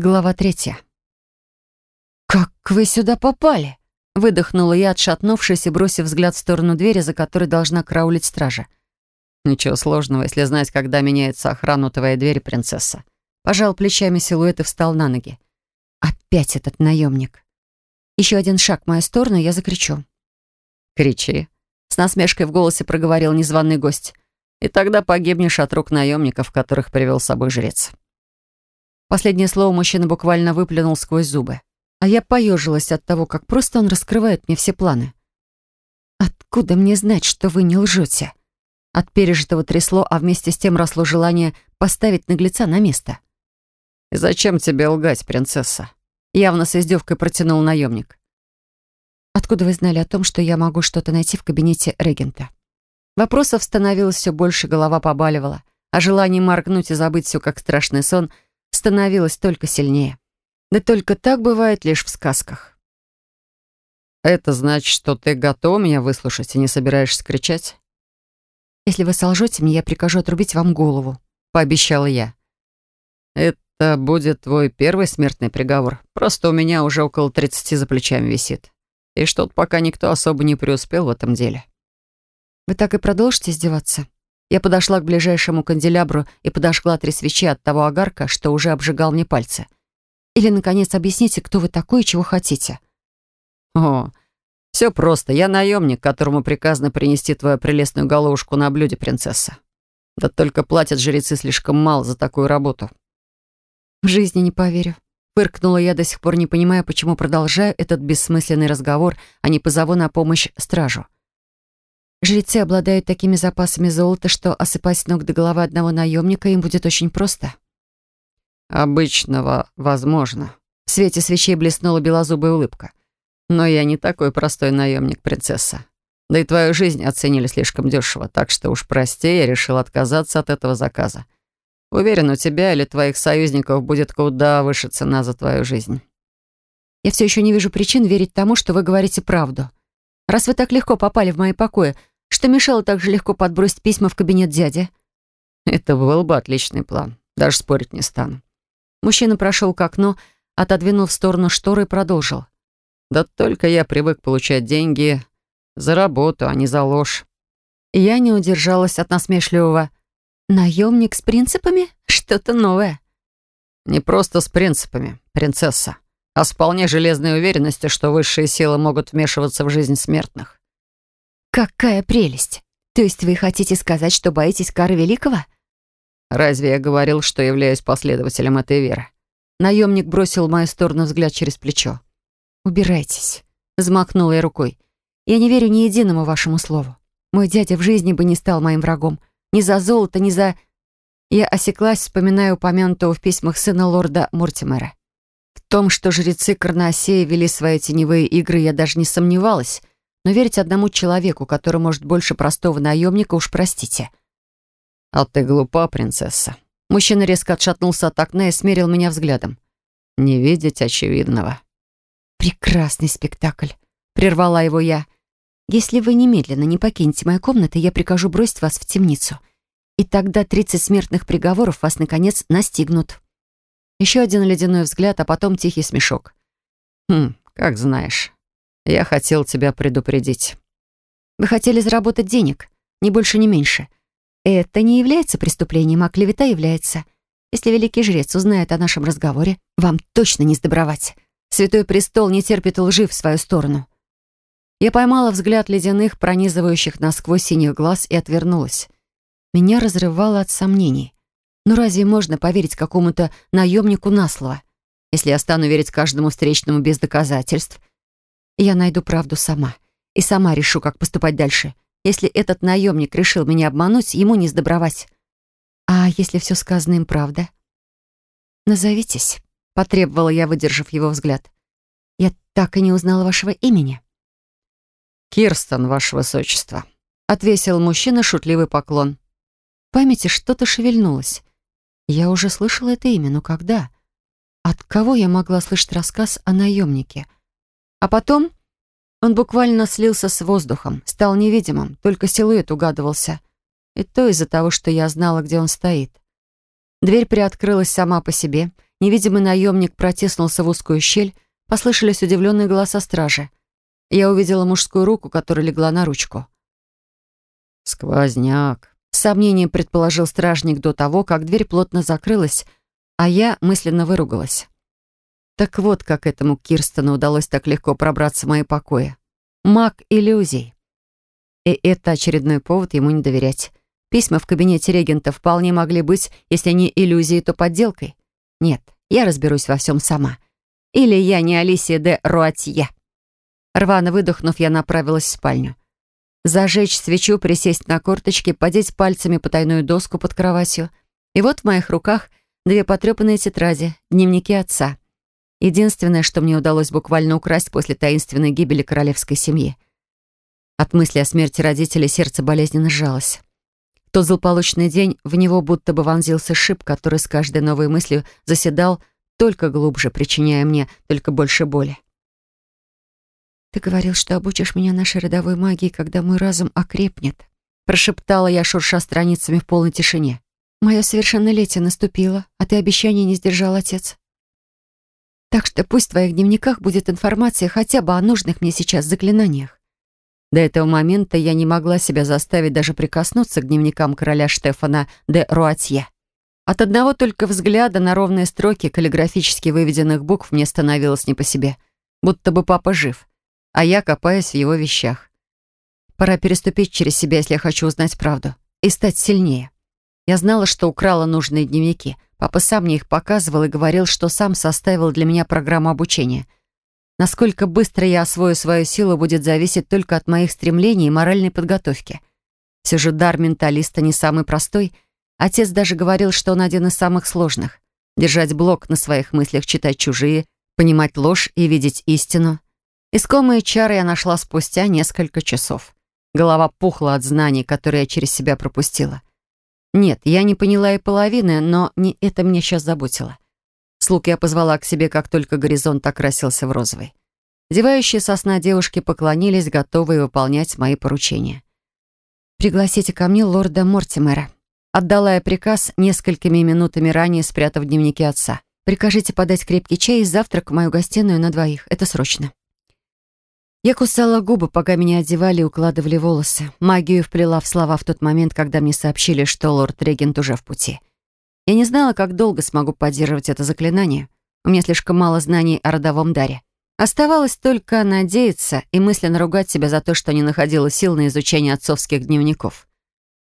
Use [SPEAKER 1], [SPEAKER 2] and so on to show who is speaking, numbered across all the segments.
[SPEAKER 1] Глава третья. «Как вы сюда попали?» Выдохнула я, отшатнувшись и бросив взгляд в сторону двери, за которой должна караулить стража. «Ничего сложного, если знать, когда меняется охрана твоей двери, принцесса». Пожал плечами силуэт и встал на ноги. «Опять этот наемник. Еще один шаг в мою сторону, я закричу». «Кричи», — с насмешкой в голосе проговорил незваный гость. «И тогда погибнешь от рук наемников, которых привел с собой жрец». Последнее слово мужчина буквально выплюнул сквозь зубы. А я поежилась от того, как просто он раскрывает мне все планы. «Откуда мне знать, что вы не лжете?» От пережитого трясло, а вместе с тем росло желание поставить наглеца на место. «Зачем тебе лгать, принцесса?» Явно с издевкой протянул наемник. «Откуда вы знали о том, что я могу что-то найти в кабинете регента?» Вопросов становилось все больше, голова побаливала, а желание моргнуть и забыть все как страшный сон — становилось только сильнее. Да только так бывает лишь в сказках. «Это значит, что ты готова меня выслушать и не собираешься кричать?» «Если вы солжете мне, я прикажу отрубить вам голову», — пообещала я. «Это будет твой первый смертный приговор. Просто у меня уже около тридцати за плечами висит. И что-то пока никто особо не преуспел в этом деле». «Вы так и продолжите издеваться?» Я подошла к ближайшему канделябру и подожгла три свечи от того огарка, что уже обжигал мне пальцы. Или, наконец, объясните, кто вы такой и чего хотите. О, все просто. Я наемник, которому приказано принести твою прелестную головушку на блюде, принцесса. Да только платят жрецы слишком мало за такую работу. В жизни не поверю. Фыркнула я, до сих пор не понимая, почему продолжаю этот бессмысленный разговор, а не позову на помощь стражу. Жрецы обладают такими запасами золота, что осыпать с ног до головы одного наемника им будет очень просто. Обычного возможно. В свете свечей блеснула белозубая улыбка. Но я не такой простой наемник, принцесса. Да и твою жизнь оценили слишком дешево, так что уж прости, я решил отказаться от этого заказа. Уверен, у тебя или твоих союзников будет куда выше цена за твою жизнь. Я все еще не вижу причин верить тому, что вы говорите правду. Раз вы так легко попали в мои покои, что мешало так же легко подбросить письма в кабинет дяди? Это был бы отличный план. Даже спорить не стану. Мужчина прошел к окну, отодвинул в сторону шторы и продолжил. Да только я привык получать деньги за работу, а не за ложь. Я не удержалась от насмешливого. «Наемник с принципами? Что-то новое». «Не просто с принципами, принцесса а с вполне железной уверенностью, что высшие силы могут вмешиваться в жизнь смертных. «Какая прелесть! То есть вы хотите сказать, что боитесь кары Великого?» «Разве я говорил, что являюсь последователем этой веры?» Наемник бросил в мою сторону взгляд через плечо. «Убирайтесь», — взмахнула я рукой. «Я не верю ни единому вашему слову. Мой дядя в жизни бы не стал моим врагом. Ни за золото, ни за...» Я осеклась, вспоминая упомянутого в письмах сына лорда Мортимера. В том, что жрецы Карнасея вели свои теневые игры, я даже не сомневалась, но верить одному человеку, который может больше простого наемника, уж простите. «А ты глупа, принцесса». Мужчина резко отшатнулся от окна и смерил меня взглядом. «Не видеть очевидного». «Прекрасный спектакль», — прервала его я. «Если вы немедленно не покинете мою комнату, я прикажу бросить вас в темницу. И тогда тридцать смертных приговоров вас, наконец, настигнут». Еще один ледяной взгляд, а потом тихий смешок. «Хм, как знаешь. Я хотел тебя предупредить». «Вы хотели заработать денег, ни больше, ни меньше. Это не является преступлением, а клевета является. Если великий жрец узнает о нашем разговоре, вам точно не сдобровать. Святой престол не терпит лжи в свою сторону». Я поймала взгляд ледяных, пронизывающих насквозь синих глаз и отвернулась. Меня разрывало от сомнений. Ну, разве можно поверить какому-то наемнику на слово? Если я стану верить каждому встречному без доказательств, я найду правду сама. И сама решу, как поступать дальше. Если этот наемник решил меня обмануть, ему не сдобровать. А если все сказано им правда? «Назовитесь», — потребовала я, выдержав его взгляд. «Я так и не узнала вашего имени». «Кирстон, ваше высочество», — отвесил мужчина шутливый поклон. В памяти что-то шевельнулось. Я уже слышала это имя, но когда? От кого я могла слышать рассказ о наемнике? А потом он буквально слился с воздухом, стал невидимым, только силуэт угадывался. И то из-за того, что я знала, где он стоит. Дверь приоткрылась сама по себе, невидимый наемник протиснулся в узкую щель, послышались удивленные голоса стражи. Я увидела мужскую руку, которая легла на ручку.
[SPEAKER 2] «Сквозняк», —
[SPEAKER 1] с сомнением предположил стражник до того, как дверь плотно закрылась, а я мысленно выругалась. Так вот, как этому Кирстону удалось так легко пробраться в мои покои. Маг иллюзий. И это очередной повод ему не доверять. Письма в кабинете регента вполне могли быть, если не иллюзией, то подделкой. Нет, я разберусь во всем сама. Или я не Алисия де Руатье. Рвано выдохнув, я направилась в спальню. Зажечь свечу, присесть на корточки, подеть пальцами по тайную доску под кроватью. И вот в моих руках две потрепанные тетради, дневники отца. Единственное, что мне удалось буквально украсть после таинственной гибели королевской семьи. От мысли о смерти родителей сердце болезненно сжалось. В тот злополучный день в него будто бы вонзился шип, который с каждой новой мыслью заседал только глубже, причиняя мне только больше боли. «Ты говорил, что обучишь меня нашей родовой магии, когда мой разум окрепнет», прошептала я, шурша страницами в полной тишине. «Мое совершеннолетие наступило, а ты обещание не сдержал, отец. Так что пусть в твоих дневниках будет информация хотя бы о нужных мне сейчас заклинаниях. До этого момента я не могла себя заставить даже прикоснуться к дневникам короля Штефана де Руатье. От одного только взгляда на ровные строки каллиграфически выведенных букв мне становилось не по себе. Будто бы папа жив, а я копаюсь в его вещах. Пора переступить через себя, если я хочу узнать правду, и стать сильнее. Я знала, что украла нужные дневники. Папа сам мне их показывал и говорил, что сам составил для меня программу обучения — Насколько быстро я освою свою силу, будет зависеть только от моих стремлений и моральной подготовки. Все же дар менталиста не самый простой. Отец даже говорил, что он один из самых сложных. Держать блок на своих мыслях, читать чужие, понимать ложь и видеть истину. Искомые чары я нашла спустя несколько часов. Голова пухла от знаний, которые я через себя пропустила. Нет, я не поняла и половины, но не это меня сейчас заботило. Слуг я позвала к себе, как только горизонт окрасился в розовый. Зевающие сосна девушки поклонились, готовые выполнять мои поручения. «Пригласите ко мне лорда Мортимера», отдала я приказ несколькими минутами ранее, спрятав дневники отца. «Прикажите подать крепкий чай и завтрак в мою гостиную на двоих. Это срочно». Я кусала губы, пока меня одевали и укладывали волосы. Магию вплела в слова в тот момент, когда мне сообщили, что лорд-регент уже в пути. Я не знала, как долго смогу поддерживать это заклинание. У меня слишком мало знаний о родовом даре. Оставалось только надеяться и мысленно ругать себя за то, что не находила сил на изучение отцовских дневников.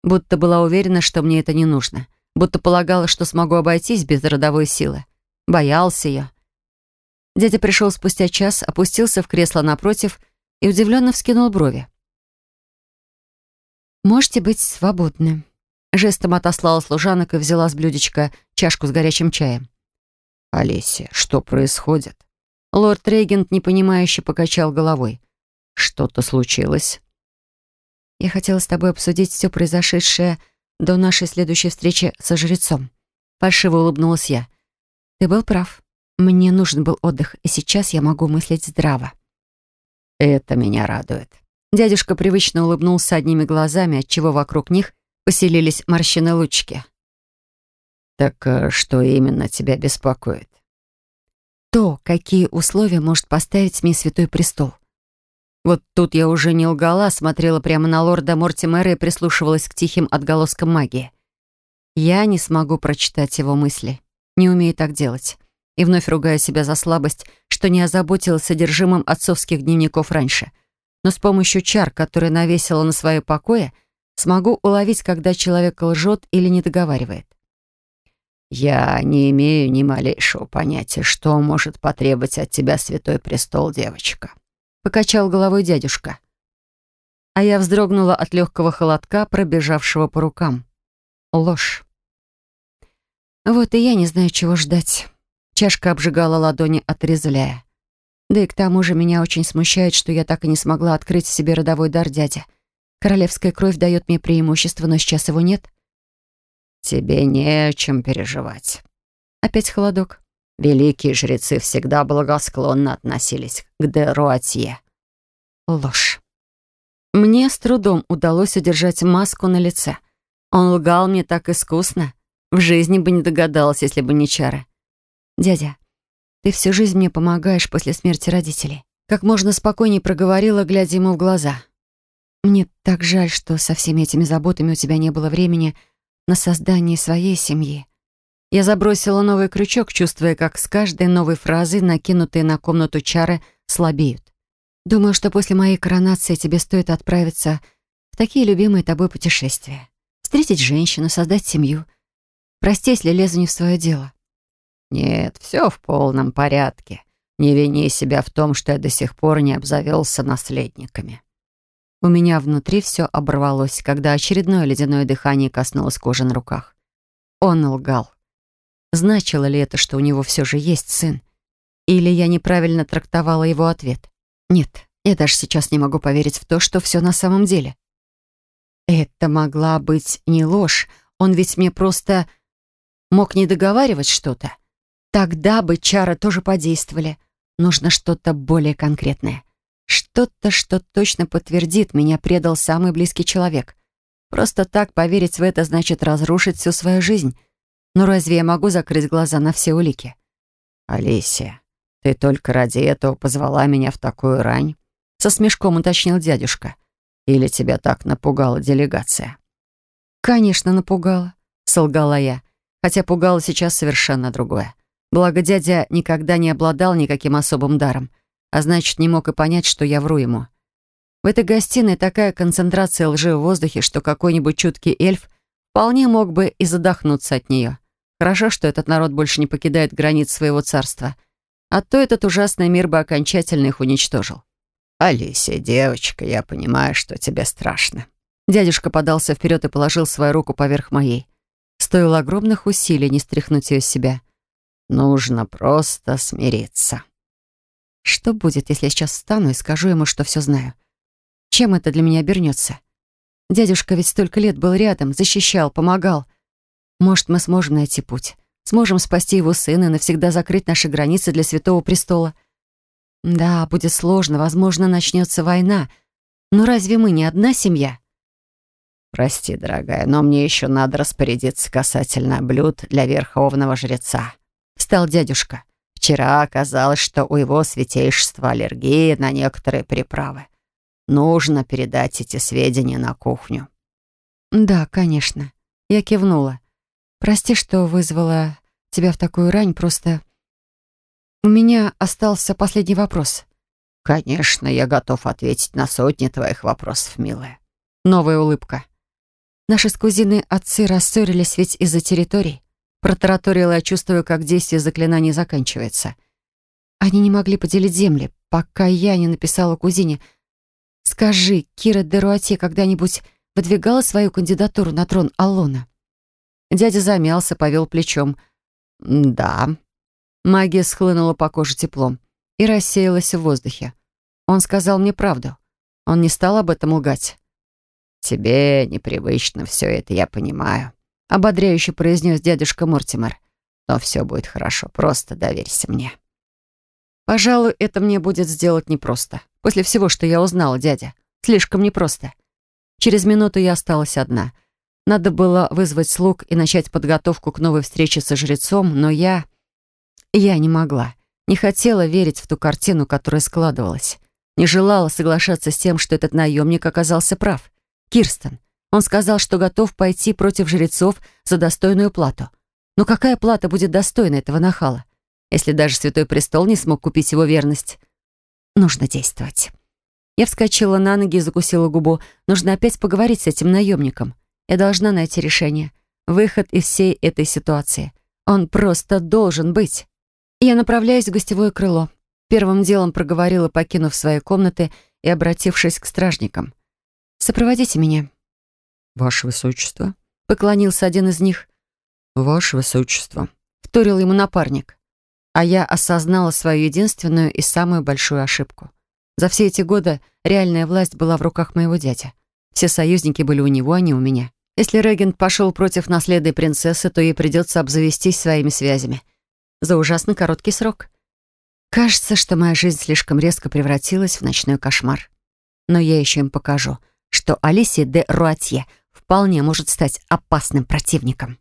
[SPEAKER 1] Будто была уверена, что мне это не нужно. Будто полагала, что смогу обойтись без родовой силы. Боялся ее. Дядя пришел спустя час, опустился в кресло напротив и удивленно вскинул брови. «Можете быть свободны», Жестом отослала служанок и взяла с блюдечка чашку с горячим чаем.
[SPEAKER 2] «Олеся, что происходит?»
[SPEAKER 1] Лорд-регент непонимающе покачал головой.
[SPEAKER 2] «Что-то случилось?»
[SPEAKER 1] «Я хотела с тобой обсудить все произошедшее до нашей следующей встречи со жрецом». Фальшиво улыбнулась я. «Ты был прав. Мне нужен был отдых, и сейчас я могу мыслить здраво».
[SPEAKER 2] «Это меня радует».
[SPEAKER 1] Дядюшка привычно улыбнулся одними глазами, отчего вокруг них поселились морщины лучки.
[SPEAKER 2] «Так э, что именно тебя беспокоит?»
[SPEAKER 1] «То, какие условия может поставить мне Святой Престол». Вот тут я уже не лгала, смотрела прямо на лорда Мортимера и прислушивалась к тихим отголоскам магии. Я не смогу прочитать его мысли. Не умею так делать. И вновь ругаю себя за слабость, что не озаботилась содержимым отцовских дневников раньше. Но с помощью чар, которые навесила на свои покои, Смогу уловить, когда человек лжет или не договаривает.
[SPEAKER 2] «Я не имею ни малейшего понятия, что может потребовать от тебя Святой Престол, девочка», —
[SPEAKER 1] покачал головой дядюшка. А я вздрогнула от легкого холодка, пробежавшего по рукам. Ложь. Вот и я не знаю, чего ждать. Чашка обжигала ладони, отрезвляя. Да и к тому же меня очень смущает, что я так и не смогла открыть в себе родовой дар дяди. Королевская кровь дает мне преимущество, но сейчас его нет.
[SPEAKER 2] Тебе не о чем переживать.
[SPEAKER 1] Опять холодок.
[SPEAKER 2] Великие жрецы всегда благосклонно относились к Деруатье.
[SPEAKER 1] Ложь. Мне с трудом удалось удержать маску на лице. Он лгал мне так искусно. В жизни бы не догадалась, если бы не чары. «Дядя, ты всю жизнь мне помогаешь после смерти родителей». Как можно спокойнее проговорила, глядя ему в глаза. «Мне так жаль, что со всеми этими заботами у тебя не было времени на создание своей семьи». Я забросила новый крючок, чувствуя, как с каждой новой фразой накинутые на комнату чары слабеют. «Думаю, что после моей коронации тебе стоит отправиться в такие любимые тобой путешествия. Встретить женщину, создать семью. Прости, если лезу не в свое дело».
[SPEAKER 2] «Нет, все в полном порядке. Не вини себя в том, что я до сих пор не обзавелся наследниками».
[SPEAKER 1] У меня внутри все оборвалось, когда очередное ледяное дыхание коснулось кожи на руках. Он лгал. Значило ли это, что у него все же есть сын? Или я неправильно трактовала его ответ? Нет, я даже сейчас не могу поверить в то, что все на самом деле. Это могла быть не ложь. Он ведь мне просто мог не договаривать что-то. Тогда бы чары тоже подействовали. Нужно что-то более конкретное. Что-то, что точно подтвердит, меня предал самый близкий человек. Просто так поверить в это значит разрушить всю свою жизнь. Но разве я могу закрыть глаза на все улики?
[SPEAKER 2] «Алисия, ты только ради этого позвала меня в такую рань?» Со смешком уточнил дядюшка. «Или тебя так напугала делегация?»
[SPEAKER 1] «Конечно, напугала», — солгала я. Хотя пугала сейчас совершенно другое. Благо дядя никогда не обладал никаким особым даром, а значит, не мог и понять, что я вру ему. В этой гостиной такая концентрация лжи в воздухе, что какой-нибудь чуткий эльф вполне мог бы и задохнуться от нее. Хорошо, что этот народ больше не покидает границ своего царства. А то этот ужасный мир бы окончательно их уничтожил.
[SPEAKER 2] «Алисия, девочка, я понимаю, что тебе страшно».
[SPEAKER 1] Дядюшка подался вперед и положил свою руку поверх моей. Стоило огромных усилий не стряхнуть ее с себя.
[SPEAKER 2] «Нужно просто смириться».
[SPEAKER 1] Что будет, если я сейчас встану и скажу ему, что все знаю? Чем это для меня обернется? Дядюшка ведь столько лет был рядом, защищал, помогал. Может, мы сможем найти путь. Сможем спасти его сына и навсегда закрыть наши границы для Святого Престола. Да, будет сложно, возможно, начнется война. Но разве мы не одна семья?
[SPEAKER 2] Прости, дорогая, но мне еще надо распорядиться касательно блюд для верховного жреца. Встал дядюшка. Вчера оказалось, что у его святейшества аллергия на некоторые приправы. Нужно передать эти сведения на кухню.
[SPEAKER 1] Да, конечно. Я кивнула. Прости, что вызвала тебя в такую рань, просто... У меня остался последний вопрос.
[SPEAKER 2] Конечно, я готов ответить на сотни твоих вопросов, милая.
[SPEAKER 1] Новая улыбка. Наши с кузиной отцы рассорились ведь из-за территорий. Протараторила я, чувствую, как действие заклинаний заканчивается. Они не могли поделить земли, пока я не написала кузине. «Скажи, Кира де Руате когда-нибудь выдвигала свою кандидатуру на трон Аллона?» Дядя замялся, повел плечом.
[SPEAKER 2] «Да».
[SPEAKER 1] Магия схлынула по коже теплом и рассеялась в воздухе. Он сказал мне правду. Он не стал об этом лгать.
[SPEAKER 2] «Тебе непривычно все это, я понимаю», — ободряюще произнес дядюшка Мортимер. «Но все будет хорошо, просто доверься мне».
[SPEAKER 1] «Пожалуй, это мне будет сделать непросто. После всего, что я узнала, дядя. Слишком непросто. Через минуту я осталась одна — надо было вызвать слуг и начать подготовку к новой встрече со жрецом, но я... Я не могла. Не хотела верить в ту картину, которая складывалась. Не желала соглашаться с тем, что этот наемник оказался прав. Кирстен. Он сказал, что готов пойти против жрецов за достойную плату. Но какая плата будет достойна этого нахала, если даже Святой Престол не смог купить его верность? Нужно действовать. Я вскочила на ноги и закусила губу. Нужно опять поговорить с этим наемником. Я должна найти решение. Выход из всей этой ситуации. Он просто должен быть. Я направляюсь в гостевое крыло. Первым делом проговорила, покинув свои комнаты и обратившись к стражникам. «Сопроводите меня».
[SPEAKER 2] «Ваше Высочество», —
[SPEAKER 1] поклонился один из них.
[SPEAKER 2] «Ваше Высочество», —
[SPEAKER 1] вторил ему напарник. А я осознала свою единственную и самую большую ошибку. За все эти годы реальная власть была в руках моего дяди. Все союзники были у него, а не у меня. Если регент пошел против наследной принцессы, то ей придется обзавестись своими связями. За ужасно короткий срок. Кажется, что моя жизнь слишком резко превратилась в ночной кошмар. Но я еще им покажу, что Алисия де Руатье вполне может стать опасным противником.